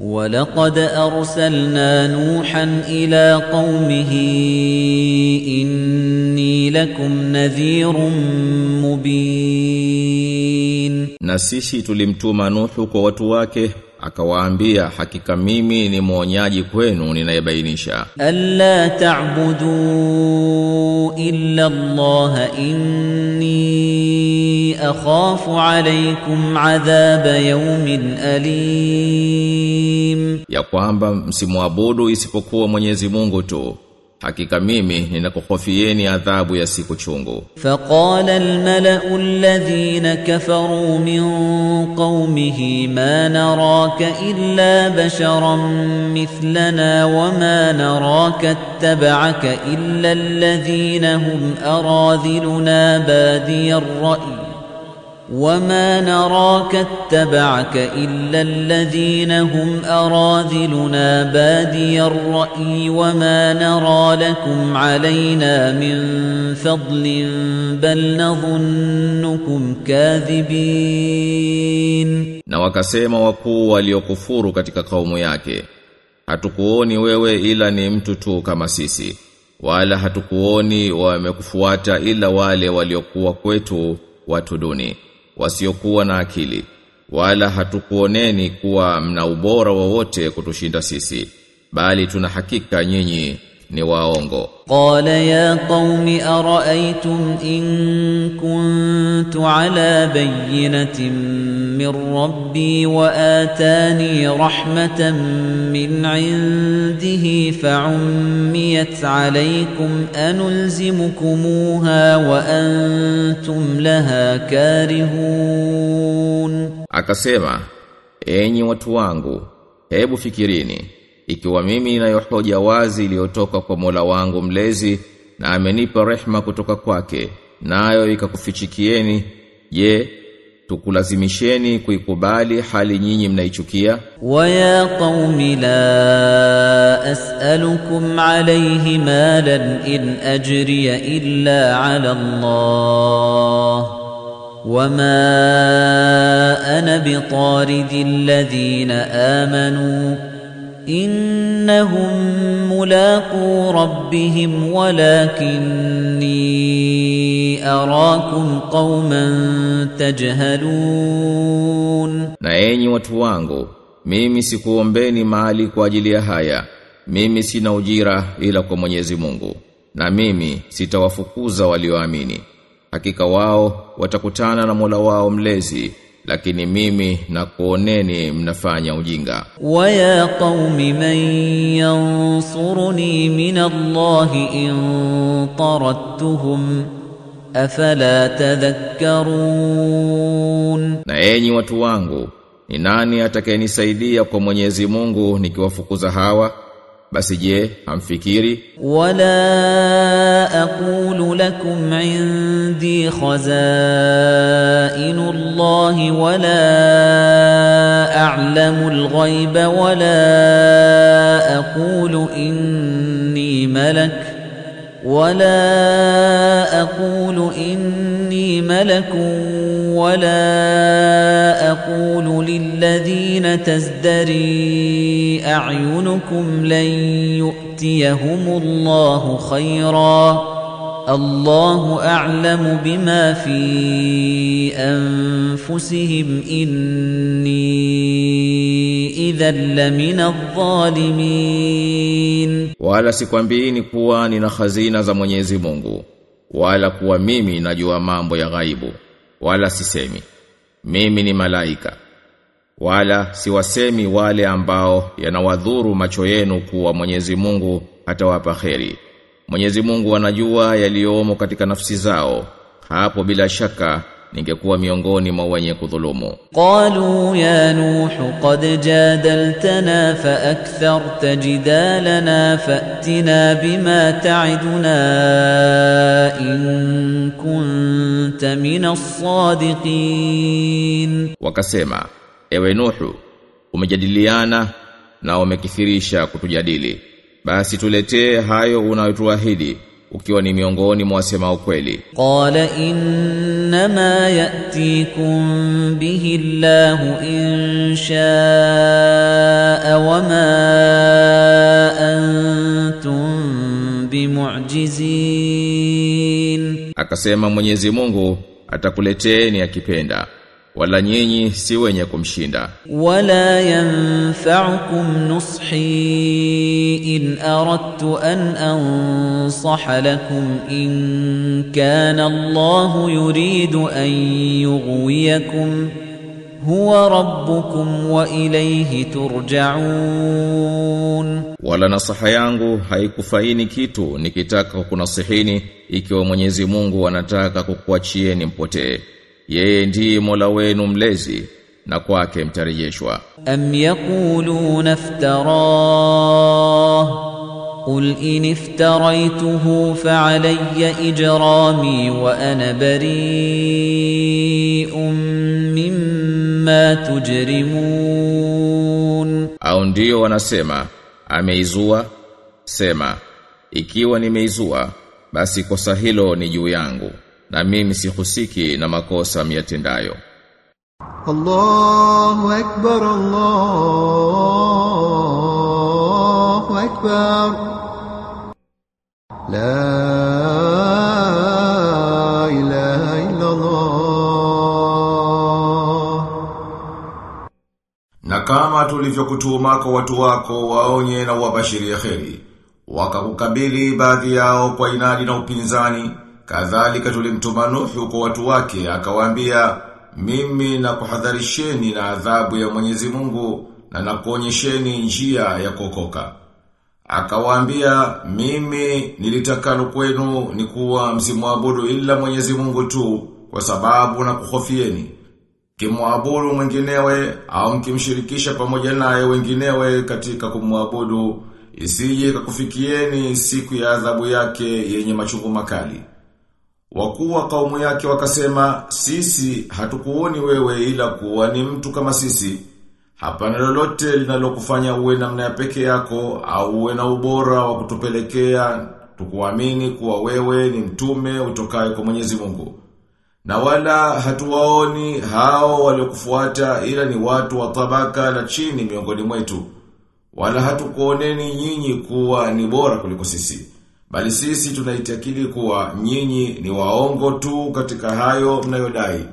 ولقد أرسلنا نوحا إلى قومه إني لكم نذير مبين Na sisi tulimtuma Nuhu kwa watu wake akawaambia hakika mimi ni mwonyaji kwenu ninayebainisha ألا تعبدوا إلا الله إني أخاف عليكم عذاب يوم أليم. يا قوامبا مسمو عبودو يسipokuwa mwenyezi Mungu tu. Hakika mimi ninakukhofieni adhabu ya siku chungu. فقال الملأ الذين كفروا من قومه ما نراك إلا بشرا مثلنا وما نراك اتبعك إلا الذين هم أراذلنا بادي الرأي وما نراك اتبعك إلا الذين هم أراذلنا بادي الرأي وما نرى لكم علينا من فضل بل نظنكم كاذبين na wakasema wakuu waliokufuru katika kaumu yake hatukuoni wewe ila ni mtu tu kama sisi wala hatukuoni wamekufuata ila wale waliokuwa kwetu watu duni wasiokuwa na akili wala hatukuoneni kuwa mna ubora wowote kutushinda sisi bali tuna hakika nyinyi ni waongo قال يا قوم أرأيتم إن كنت على بينة من ربي وآتاني رحمة من عنده فعميت عليكم أنلزمكموها وأنتم لها كارهون akasema enyi watu wangu hebu fikirini ikiwa mimi inayohoja wazi iliyotoka kwa Mola wangu mlezi na amenipa rehma kutoka kwake nayo ikakufichikieni je tukulazimisheni kuikubali hali nyinyi mnaichukia? Waya qaumi la as'alukum alayhi malan in ajri illa ala Allah. Wama ana bitaridi alladhina amanu إنهم ملاقو ربهم ولكني أراكم قوما تجهلون na enyi watu wangu mimi sikuombeni mali kwa ajili ya haya mimi sina ujira ila kwa Mwenyezi Mungu na mimi sitawafukuza walioamini hakika wao watakutana na Mola wao mlezi lakini mimi na kuoneni mnafanya ujinga. Wa ya qaumi man yansuruni min Allah in taradtuhum afala tadhakkarun, na enyi watu wangu, ni nani atakayenisaidia kwa Mwenyezi Mungu nikiwafukuza hawa? basi je hamfikiri wala aqulu lakum indi khazainu llahi wala a'lamu alghayba wala aqulu inni malak ولا أقول اني ملك ولا أقول للذين تزدري أعينكم لن يؤتيهم الله خيرا الله أعلم بما في أنفسهم إني إذا لمن الظالمين wala sikwambiini kuwa nina hazina za Mwenyezi Mungu wala kuwa mimi najua mambo ya ghaibu wala sisemi. Mimi ni malaika. Wala siwasemi wale ambao yanawadhuru macho yenu kuwa Mwenyezi Mungu hatawapa kheri. Mwenyezi Mungu anajua yaliyomo katika nafsi zao. Hapo bila shaka ningekuwa miongoni mwa wenye kudhulumu. Qalu ya Nuhu qad jadaltana fa aktharta jidalana fa'tina bima ta'iduna in kunta minas sadiqin, wakasema ewe Nuhu umejadiliana na umekithirisha kutujadili, basi tuletee hayo unayotuahidi ukiwa ni miongoni mwa wasema ukweli. Qala innama yatikum bihi Allahu in shaa wa ma antum bimu'jizin, akasema Mwenyezi Mungu atakuleteeni akipenda wala nyinyi si wenye kumshinda. Wala yanfa'ukum nushi in aradtu an ansaha lakum in kana Allah yuridu an yughwiyakum huwa rabbukum wa ilayhi turja'un. Wala nasaha yangu haikufaini kitu nikitaka kukunasihini ikiwa Mwenyezi Mungu anataka kukuachieni mpotee yeye ndiye Mola wenu mlezi na kwake mtarejeshwa أم يقولون افتراه قل إن افتريته فعلي إجرامي وأنا بريء مما تجرمون au ndio wanasema ameizua sema ikiwa nimeizua basi kosa hilo ni juu yangu na mimi sihusiki na makosa miyatendayo. Allahu akbar Allahu akbar La ilaha illa Allah Na kama tulivyokutuma kwa watu wako waonye na wabashiria kheri wakakukabili baadhi yao kwa inadi na upinzani kadhalika tulimtuma Nuhu kwa watu wake akawaambia mimi na kuhadharisheni na adhabu ya Mwenyezi Mungu na nakuonyesheni njia ya kokoka. Akawaambia mimi nilitakalo kwenu ni kuwa msimwabudu ila Mwenyezi Mungu tu kwa sababu na kuhofieni. Kimwabudu mwinginewe au mkimshirikisha pamoja naye wenginewe katika kumwabudu isije kakufikieni siku ya adhabu yake yenye machungu makali. Wakuu wa kaumu yake wakasema sisi hatukuoni wewe ila kuwa ni mtu kama sisi. Hapana lolote linalokufanya uwe namna ya peke yako au uwe na ubora wa kutupelekea tukuamini kuwa wewe ni mtume utokaye kwa Mwenyezi Mungu. Na wala hatuwaoni hao waliokufuata ila ni watu wa tabaka la chini miongoni mwetu. Wala hatukuoneni nyinyi kuwa ni bora kuliko sisi. Bali sisi tunaitakidi kuwa nyinyi ni waongo tu katika hayo mnayodai.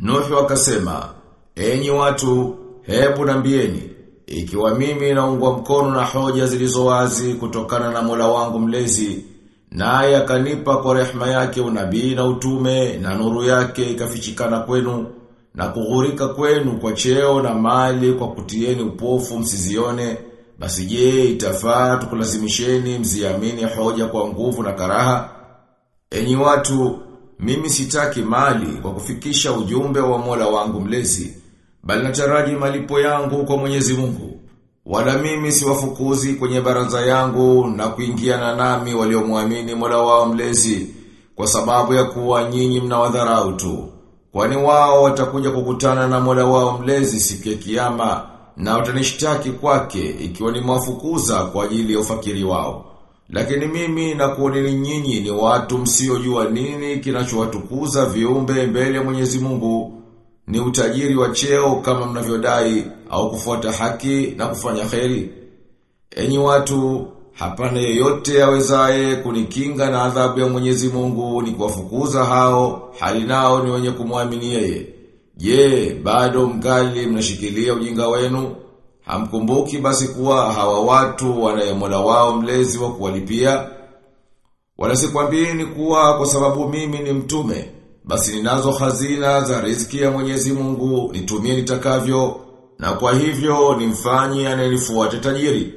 Nuhu akasema, enyi watu, hebu nambieni, ikiwa mimi naungwa mkono na hoja zilizowazi kutokana na Mola wangu mlezi, naye akanipa kwa rehema yake unabii na utume na nuru yake ikafichikana kwenu na kughurika kwenu kwa cheo na mali kwa kutieni upofu msizione basi je itafaa tukulazimisheni mziamini hoja kwa nguvu na karaha? Enyi watu mimi sitaki mali kwa kufikisha ujumbe wa Mola wangu mlezi bali nataraji malipo yangu kwa Mwenyezi Mungu. Wala mimi siwafukuzi kwenye baraza yangu na kuingiana nami waliomwamini Mola wao mlezi kwa sababu ya kuwa nyinyi mnawadharau tu. Kwani wao watakuja kukutana na Mola wao mlezi siku ya kiyama na utanishtaki kwake ikiwa ni mafukuza kwa ajili ya ufakiri wao lakini mimi na kuoneni nyinyi ni watu msiojua nini kinachowatukuza viumbe mbele ya Mwenyezi Mungu ni utajiri wa cheo kama mnavyodai au kufuata haki na kufanya kheri. Enyi watu, hapana yeyote awezaye kunikinga na adhabu ya Mwenyezi Mungu ni kuwafukuza hao, hali nao ni wenye kumwamini yeye. Je, bado mgali mnashikilia ujinga wenu? Hamkumbuki basi kuwa hawa watu wanaye Mola wao mlezi wa kuwalipia? Wala sikwambieni kuwa kwa sababu mimi ni mtume, basi ninazo hazina za riziki ya Mwenyezi Mungu, nitumie nitakavyo, na kwa hivyo nimfanye anayenifuate tajiri.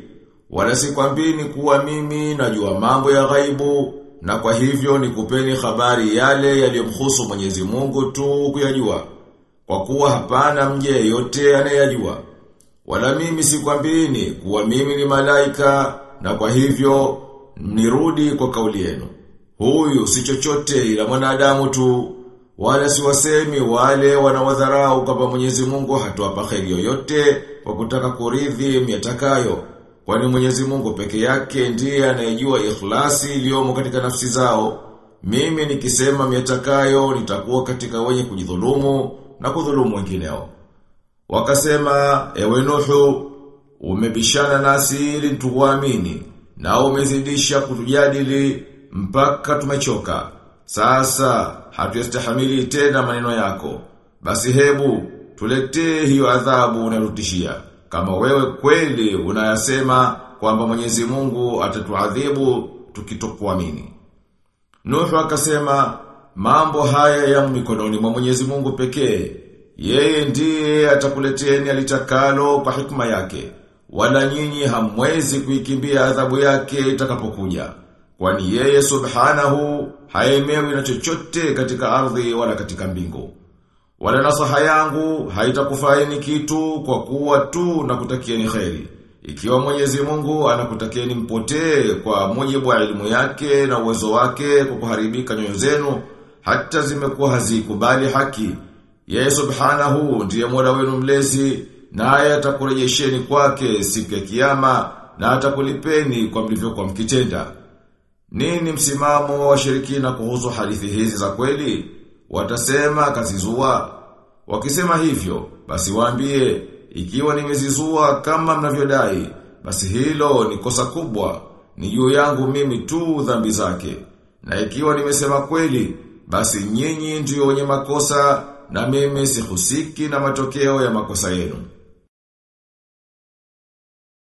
Wala sikwambieni kuwa mimi najua mambo ya ghaibu, na kwa hivyo nikupeni habari yale yaliyomhusu Mwenyezi Mungu tu kuyajua. Kwa kuwa hapana mje yote anayajua. Wala mimi sikwambieni kuwa mimi ni malaika, na kwa hivyo nirudi kwa kauli yenu. Huyu si chochote ila mwanadamu tu, wala siwasemi wale wanawadharau kwamba Mwenyezi Mungu hatuwapa kheri yoyote kwa kutaka kuridhi miatakayo, kwani Mwenyezi Mungu peke yake ndiye anayejua ikhlasi iliyomo katika nafsi zao. Mimi nikisema miatakayo nitakuwa katika wenye kujidhulumu na kudhulumu wengineo. Wakasema, ewe Nuhu, umebishana nasi ili tukuamini na umezidisha kutujadili mpaka tumechoka. Sasa hatuyastahamili tena maneno yako. Basi hebu tuletee hiyo adhabu unarutishia. Kama wewe kweli unayasema kwamba Mwenyezi Mungu atatuadhibu tukitokuamini. Nuhu akasema mambo haya ya mikononi mwa Mwenyezi Mungu pekee. Yeye ndiye atakuleteeni alitakalo kwa hikma yake. Wala nyinyi hamwezi kuikimbia adhabu yake itakapokuja. Kwani yeye subhanahu haemewi na chochote katika ardhi wala katika mbingu. Wala nasaha yangu haitakufaini kitu kwa kuwa tu na kutakieni kheri. Ikiwa Mwenyezi Mungu anakutakieni mpotee kwa mujibu wa elimu yake na uwezo wake kwa kuharibika nyoyo zenu hata zimekuwa hazikubali haki. Yeye subhanahu ndiye Mola wenu mlezi naye atakurejesheni kwake siku ya kiyama na atakulipeni kwa mlivyokuwa mkitenda. Nini msimamo wa washirikina kuhusu hadithi hizi za kweli? Watasema kazizua. Wakisema hivyo, basi waambie, ikiwa nimezizua kama mnavyodai, basi hilo ni kosa kubwa, ni juu yangu mimi tu dhambi zake. Na ikiwa nimesema kweli, basi nyinyi ndio wenye makosa na mimi sihusiki na matokeo ya makosa yenu.